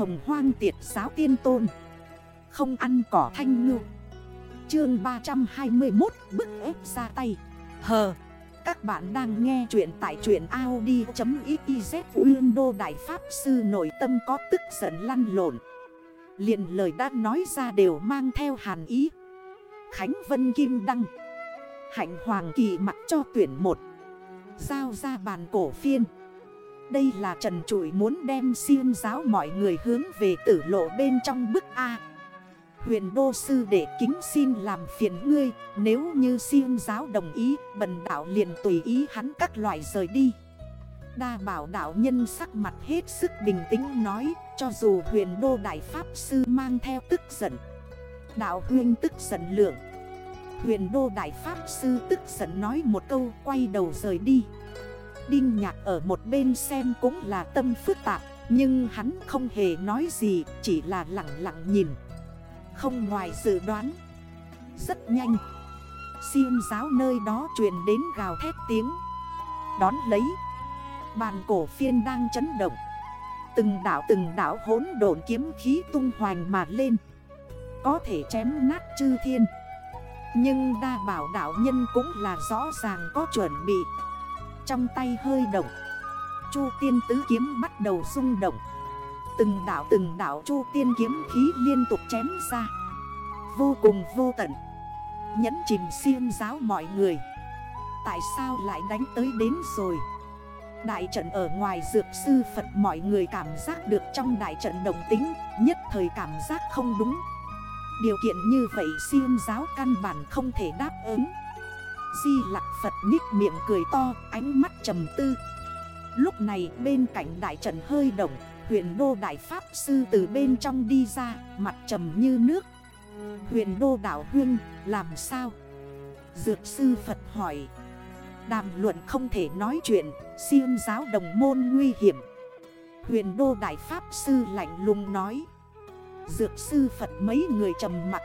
hồng hoang tiệt giáo tiên tôn. Không ăn cỏ thanh ngư. Chương 321 bức ép ra tay. Hờ, Các bạn đang nghe chuyện tại chuyện Audi.xyz Uyên Đô Đại Pháp Sư nội tâm có tức giận lăn lộn. Liền lời đã nói ra đều mang theo hàn ý. Khánh Vân Kim Đăng. Hạnh Hoàng Kỳ mặc cho tuyển một. Giao ra bàn cổ phiên. Đây là Trần Trụi muốn đem siêng giáo mọi người hướng về tử lộ bên trong bức A. Huyền Đô Sư để kính xin làm phiền ngươi, Nếu như siêng giáo đồng ý, Bần đạo liền tùy ý hắn các loại rời đi. Đa bảo đạo nhân sắc mặt hết sức bình tĩnh nói, Cho dù huyền đô đại pháp sư mang theo tức giận, Đạo huyên tức giận lượng. Huyền đô đại pháp sư tức giận nói một câu, quay đầu rời đi. Đinh nhạc ở một bên xem cũng là tâm phức tạp, Nhưng hắn không hề nói gì, Chỉ là lặng lặng nhìn. Không ngoài dự đoán. Rất nhanh. Xiêm giáo nơi đó truyền đến gào thét tiếng. Đón lấy. Bàn cổ phiên đang chấn động. Từng đảo từng đảo hốn độn kiếm khí tung hoành mà lên. Có thể chém nát chư thiên. Nhưng đa bảo đảo nhân cũng là rõ ràng có chuẩn bị. Trong tay hơi động. Chu tiên tứ kiếm bắt đầu rung động. Từng đảo từng đảo chu tiên kiếm khí liên tục chém ra. Vô cùng vô tận. Nhẫn chìm siêng giáo mọi người. Tại sao lại đánh tới đến rồi? Đại trận ở ngoài dược sư Phật mọi người cảm giác được trong đại trận đồng tính, Nhất thời cảm giác không đúng. Điều kiện như vậy siêng giáo căn bản không thể đáp ứng. Di lạc Phật nhích miệng cười to, ánh mắt trầm tư. Lúc này bên cạnh đại trận hơi động, Huyền đô đại pháp sư từ bên trong đi ra, Mặt trầm như nước. Huyền đô đảo huyên, làm sao? Dược sư Phật hỏi. Đàm luận không thể nói chuyện Siêng giáo đồng môn nguy hiểm. Huyền đô đại pháp sư lạnh lùng nói. Dược sư Phật mấy người trầm mặt.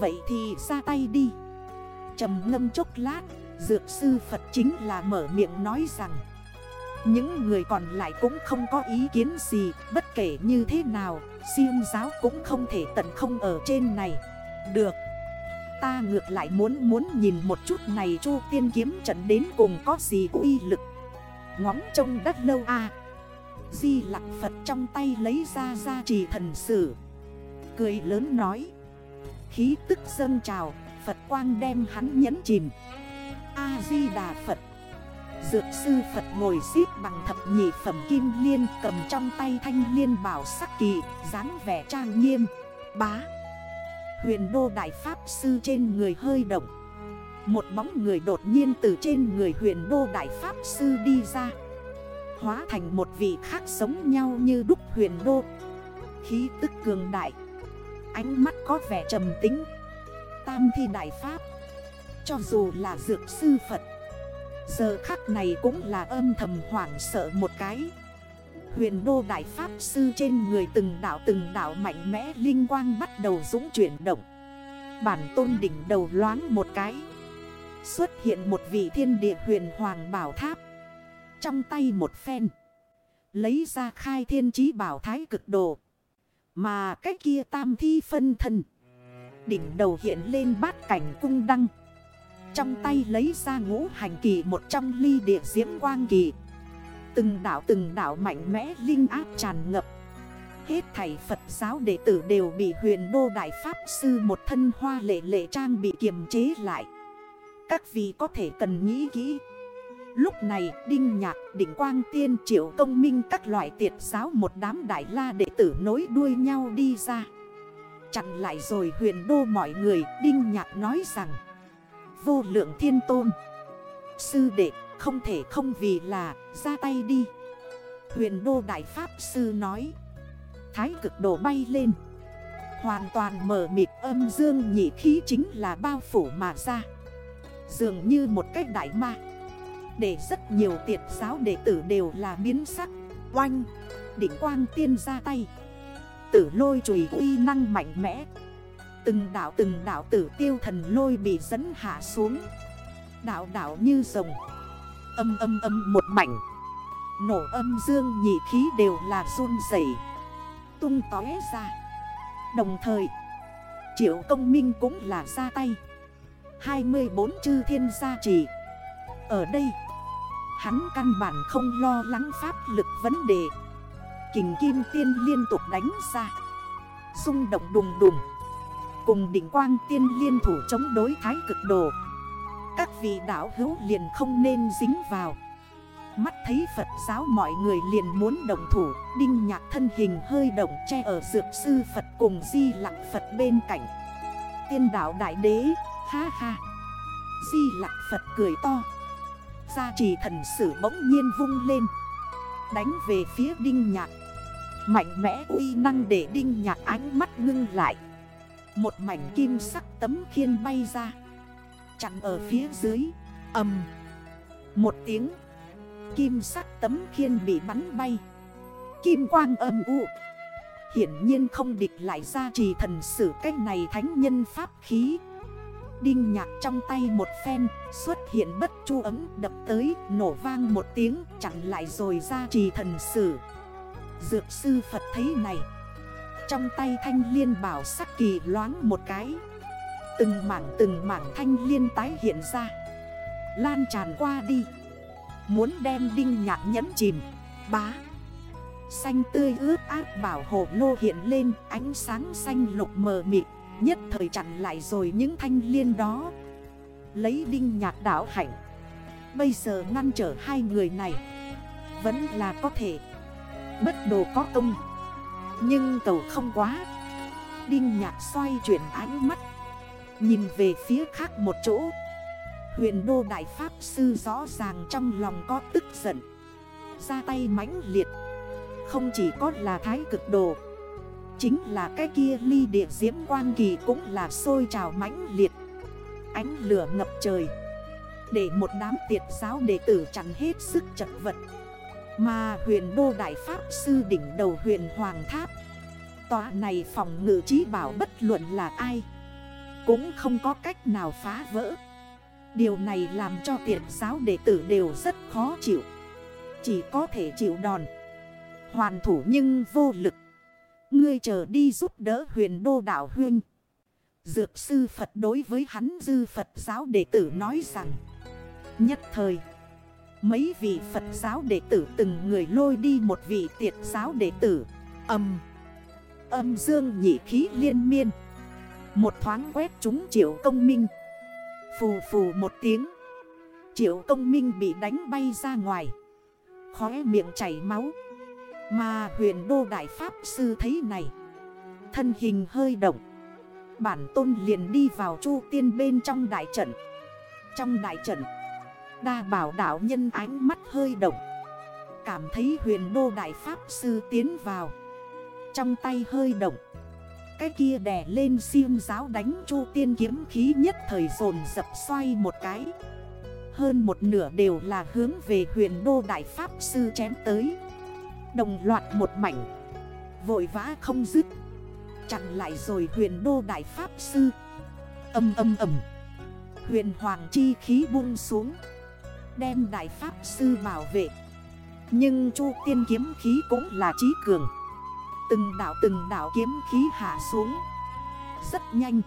Vậy thì ra tay đi trầm ngâm chốc lát, Dược sư Phật chính là mở miệng nói rằng, Những người còn lại cũng không có ý kiến gì, Bất kể như thế nào, Siêng giáo cũng không thể tận không ở trên này. Được, Ta ngược lại muốn muốn nhìn một chút này chu tiên kiếm trận đến cùng có gì uy lực. Ngóng trông đất lâu à Di lặng Phật trong tay lấy ra ra trì thần sử, Cười lớn nói, Khí tức dâng trào Phật quang đem hắn nhấn chìm. A-di-đà Phật. Dược sư Phật ngồi xếp bằng thập nhị phẩm kim liên Cầm trong tay thanh liên bảo sắc kỳ, dáng vẻ trang nghiêm. Bá. Huyền đô đại pháp sư trên người hơi động. Một bóng người đột nhiên từ trên người huyền đô đại pháp sư đi ra. Hóa thành một vị khác sống nhau như đúc huyền đô. Khí tức cường đại. Ánh mắt có vẻ trầm tính. Tam thi đại pháp. Cho dù là dược sư Phật, Giờ khắc này cũng là âm thầm hoảng sợ một cái. Huyền đô đại pháp sư trên người từng đảo từng đảo mạnh mẽ linh quang bắt đầu dũng chuyển động. Bản tôn đỉnh đầu loáng một cái, Xuất hiện một vị thiên địa huyền hoàng bảo tháp. Trong tay một phen, Lấy ra khai thiên chí bảo thái cực đồ. Mà cái kia tam thi phân thân Đỉnh đầu hiện lên bát cảnh cung đăng. Trong tay lấy ra ngũ hành kỳ một trong ly địa diễm quang kỳ. Từng đảo từng đảo mạnh mẽ linh áp tràn ngập. Hết thảy Phật giáo đệ tử đều bị huyền đô đại pháp sư một thân hoa lệ lệ trang bị kiềm chế lại. Các vị có thể cần nghĩ kỹ. Lúc này Đinh Nhạc, Đỉnh Quang Tiên, Triệu Công Minh các loại tiệt giáo một đám đại la đệ tử nối đuôi nhau đi ra. Chặn lại rồi huyền đô mọi người, Đinh Nhạc nói rằng, Vô lượng thiên tôn, Sư đệ, không thể không vì là, ra tay đi. Huyền đô đại pháp sư nói, Thái cực độ bay lên, Hoàn toàn mở mịt âm dương nhị khí chính là bao phủ mà ra. Dường như một cách đại ma, Để rất nhiều tiệt giáo đệ tử đều là biến sắc, Oanh, Đỉnh quang tiên ra tay. Tử lôi chùy uy năng mạnh mẽ. Từng đảo từng đảo tử tiêu thần lôi bị dẫn hạ xuống. Đảo đảo như rồng. Âm âm âm một mảnh. Nổ âm dương nhị khí đều là run dậy tung tóe ra. Đồng thời, Triệu công minh cũng là ra tay. 24 chư thiên gia trì. Ở đây, Hắn căn bản không lo lắng pháp lực vấn đề. Kình kim tiên liên tục đánh ra. Xung động đùng đùng. Cùng đỉnh quang tiên liên thủ chống đối thái cực đồ. Các vị đảo hữu liền không nên dính vào. Mắt thấy Phật giáo mọi người liền muốn đồng thủ Đinh nhạc thân hình hơi động che ở dược sư Phật cùng di lặng Phật bên cạnh. Tiên đảo đại đế, ha ha. Di lặng Phật cười to. Gia trì thần sử bỗng nhiên vung lên. Đánh về phía đinh nhạc. Mạnh mẽ uy năng để đinh nhạc ánh mắt ngưng lại. Một mảnh kim sắc tấm khiên bay ra, Chặn ở phía dưới Âm Một tiếng, Kim sắc tấm khiên bị bắn bay. Kim quang âm u, Hiển nhiên không địch lại ra trì thần sử cách này thánh nhân pháp khí. Đinh nhạc trong tay một phen, xuất hiện bất chu ấm, đập tới, nổ vang một tiếng, chặn lại rồi ra trì thần sử. Dược sư Phật thấy này. Trong tay thanh liên bảo sắc kỳ loáng một cái. Từng mảng từng mảng thanh liên tái hiện ra. Lan tràn qua đi. Muốn đem đinh nhạc nhẫn chìm. Bá. Xanh tươi ướt át bảo hộ lô hiện lên. Ánh sáng xanh lục mờ mịt. Nhất thời chặn lại rồi những thanh liên đó. Lấy đinh nhạc đảo hạnh. Bây giờ ngăn trở hai người này. Vẫn là có thể. Bất đồ có công. Nhưng cầu không quá. Đinh nhạc xoay chuyển ánh mắt. Nhìn về phía khác một chỗ. Huyền đô đại pháp sư rõ ràng trong lòng có tức giận. Ra tay mãnh liệt. Không chỉ có là thái cực đồ. Chính là cái kia ly địa diễm quan kỳ cũng là sôi trào mãnh liệt. Ánh lửa ngập trời. Để một đám tiệt giáo đệ tử chắn hết sức chật vật. Mà huyền đô đại pháp sư đỉnh đầu huyền hoàng tháp. Tòa này phòng ngự trí bảo bất luận là ai, Cũng không có cách nào phá vỡ. Điều này làm cho tiệt giáo đệ tử đều rất khó chịu, Chỉ có thể chịu đòn. Hoàn thủ nhưng vô lực. Ngươi chờ đi giúp đỡ huyền đô đảo huyên Dược sư Phật đối với hắn dư Phật giáo đệ tử nói rằng, Nhất thời Mấy vị Phật giáo đệ tử từng người lôi đi một vị tiệt giáo đệ tử. Âm. Âm dương nhị khí liên miên. Một thoáng quét chúng triệu công minh. Phù phù một tiếng. Triệu công minh bị đánh bay ra ngoài. Khóe miệng chảy máu. Mà huyền đô đại pháp sư thấy này. Thân hình hơi động. Bản tôn liền đi vào chu tiên bên trong đại trận. Trong đại trận Đa bảo đảo nhân ánh mắt hơi động. Cảm thấy huyền đô đại pháp sư tiến vào. Trong tay hơi động. Cái kia đè lên siêu giáo đánh chu tiên kiếm khí nhất thời dồn dập xoay một cái. Hơn một nửa đều là hướng về huyền đô đại pháp sư chém tới. Đồng loạt một mảnh. Vội vã không dứt. Chặn lại rồi huyền đô đại pháp sư. Âm âm âm Huyền hoàng chi khí buông xuống. Đem đại pháp sư bảo vệ. Nhưng chu tiên kiếm khí cũng là trí cường. Từng đảo từng đảo kiếm khí hạ xuống. Rất nhanh.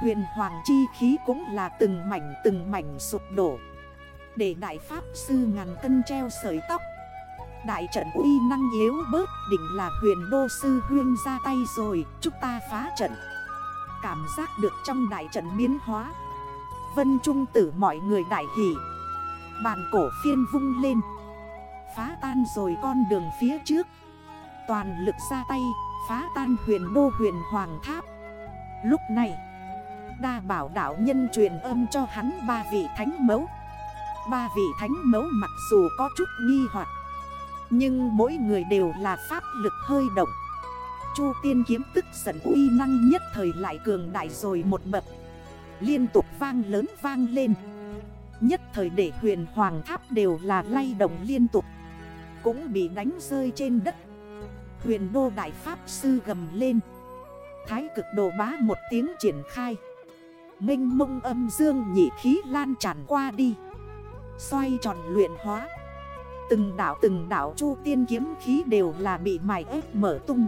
Huyền hoàng chi khí cũng là từng mảnh từng mảnh sụp đổ. Để đại pháp sư ngàn cân treo sợi tóc. Đại trận uy năng yếu bớt định là huyền đô sư huyên ra tay rồi, Chúng ta phá trận. Cảm giác được trong đại trận biến hóa. Vân trung tử mọi người đại hỷ Bàn cổ phiên vung lên. Phá tan rồi con đường phía trước. Toàn lực ra tay, phá tan huyền đô huyền hoàng tháp. Lúc này, Đa bảo đảo nhân truyền âm cho hắn ba vị thánh mẫu. Ba vị thánh mẫu mặc dù có chút nghi hoặc, Nhưng mỗi người đều là pháp lực hơi động. Chu tiên kiếm tức giận uy năng nhất thời lại cường đại rồi một bậc. Liên tục vang lớn vang lên. Nhất thời để huyền hoàng tháp đều là lay động liên tục. Cũng bị đánh rơi trên đất. Huyền đô đại pháp sư gầm lên. Thái cực đồ bá một tiếng triển khai. Minh mông âm dương nhị khí lan tràn qua đi. Xoay tròn luyện hóa. Từng đảo từng đảo chu tiên kiếm khí đều là bị mài ép mở tung.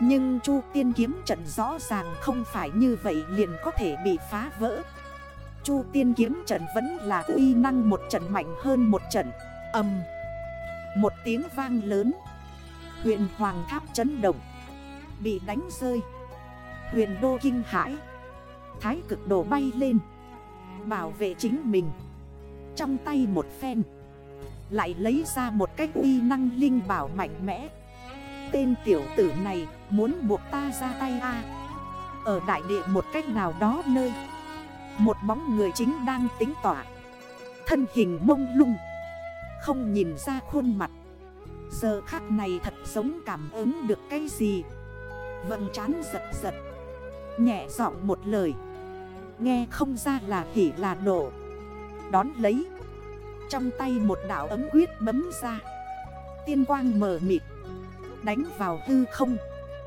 Nhưng chu tiên kiếm trận rõ ràng không phải như vậy liền có thể bị phá vỡ chu tiên kiếm trận vẫn là uy năng một trận mạnh hơn một trận. Âm. Một tiếng vang lớn. Huyện Hoàng Tháp chấn động. Bị đánh rơi. Huyền Đô kinh hãi. Thái cực đồ bay lên. Bảo vệ chính mình. Trong tay một phen. Lại lấy ra một cách uy năng linh bảo mạnh mẽ. Tên tiểu tử này muốn buộc ta ra tay a. Ở đại địa một cách nào đó nơi. Một bóng người chính đang tính tỏa. Thân hình mông lung. Không nhìn ra khuôn mặt. Giờ khắc này thật giống cảm ứng được cái gì. Vâng chán giật giật. Nhẹ giọng một lời. Nghe không ra là hỉ là nổ Đón lấy. Trong tay một đảo ấm quyết bấm ra. Tiên quang mờ mịt. Đánh vào hư không.